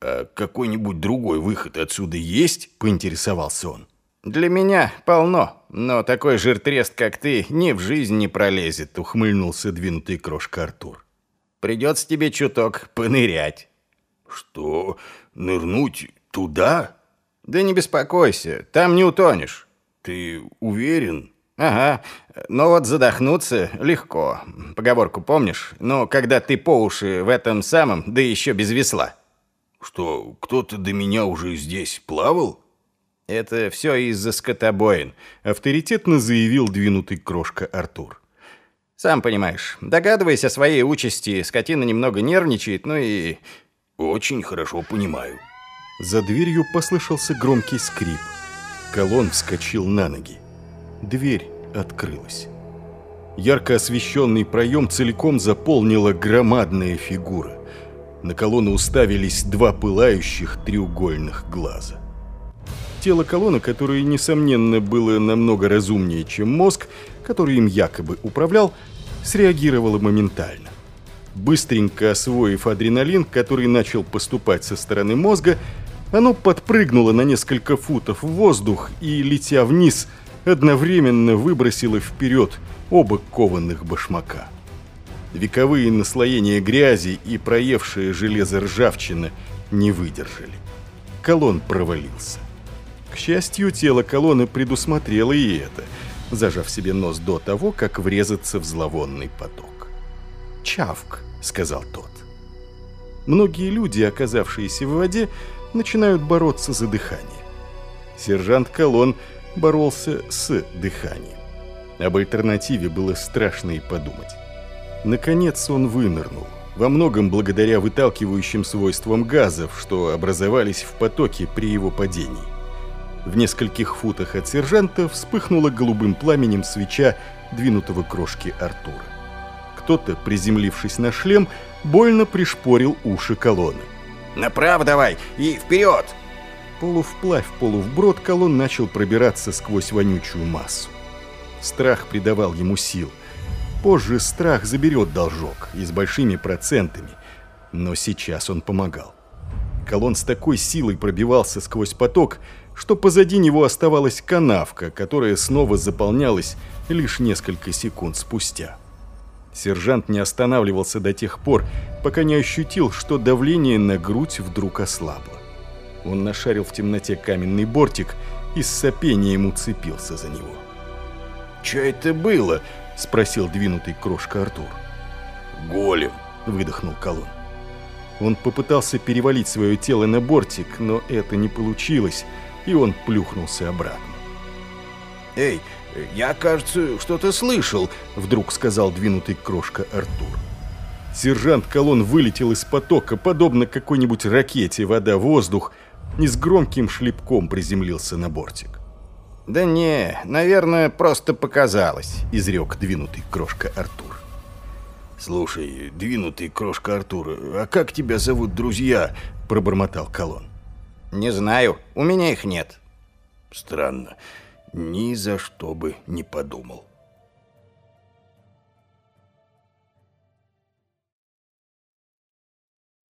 А какой-нибудь другой выход отсюда есть?» — поинтересовался он. «Для меня полно, но такой жиртрест, как ты, ни в жизнь не пролезет», — ухмыльнулся двинутый крошка Артур. «Придется тебе чуток понырять». «Что, нырнуть туда?» «Да не беспокойся, там не утонешь». «Ты уверен?» «Ага, но вот задохнуться легко. Поговорку помнишь? Но когда ты по уши в этом самом, да еще без весла». «Что, кто-то до меня уже здесь плавал?» «Это все из-за скотобоин», — авторитетно заявил двинутый крошка Артур. «Сам понимаешь, догадываясь о своей участи, скотина немного нервничает, ну и...» «Очень хорошо понимаю». За дверью послышался громкий скрип. Колон вскочил на ноги. Дверь открылась. Ярко освещенный проем целиком заполнила громадная фигура. На колонну уставились два пылающих треугольных глаза. Тело колонны, которое, несомненно, было намного разумнее, чем мозг, который им якобы управлял, среагировало моментально. Быстренько освоив адреналин, который начал поступать со стороны мозга, оно подпрыгнуло на несколько футов в воздух и, летя вниз, одновременно выбросило вперед оба кованых башмака. Вековые наслоения грязи и проевшее железо ржавчина не выдержали. Колон провалился. К счастью, тело колонны предусмотрело и это, зажав себе нос до того, как врезаться в зловонный поток. «Чавк», — сказал тот. Многие люди, оказавшиеся в воде, начинают бороться за дыхание. Сержант Колон боролся с дыханием. Об альтернативе было страшно и подумать. Наконец он вынырнул, во многом благодаря выталкивающим свойствам газов, что образовались в потоке при его падении. В нескольких футах от сержанта вспыхнула голубым пламенем свеча двинутого крошки Артура. Кто-то, приземлившись на шлем, больно пришпорил уши колонны. Направо давай и вперед!» Полувплавь, полувброд колонн начал пробираться сквозь вонючую массу. Страх придавал ему сил. Позже страх заберет должок и с большими процентами, но сейчас он помогал. Колонн с такой силой пробивался сквозь поток, что позади него оставалась канавка, которая снова заполнялась лишь несколько секунд спустя. Сержант не останавливался до тех пор, пока не ощутил, что давление на грудь вдруг ослабло. Он нашарил в темноте каменный бортик и с сопением уцепился за него. «Чё это было?» — спросил двинутый крошка Артур. «Голем», — выдохнул Колон. Он попытался перевалить свое тело на бортик, но это не получилось, и он плюхнулся обратно. «Эй, «Я, кажется, что-то слышал», — вдруг сказал двинутый крошка Артур. Сержант Колон вылетел из потока, подобно какой-нибудь ракете вода-воздух, и с громким шлепком приземлился на бортик. «Да не, наверное, просто показалось», — изрек двинутый крошка Артур. «Слушай, двинутый крошка Артур, а как тебя зовут друзья?» — пробормотал Колон. «Не знаю, у меня их нет». «Странно ни за что бы не подумал.